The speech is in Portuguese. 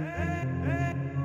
hey, hey.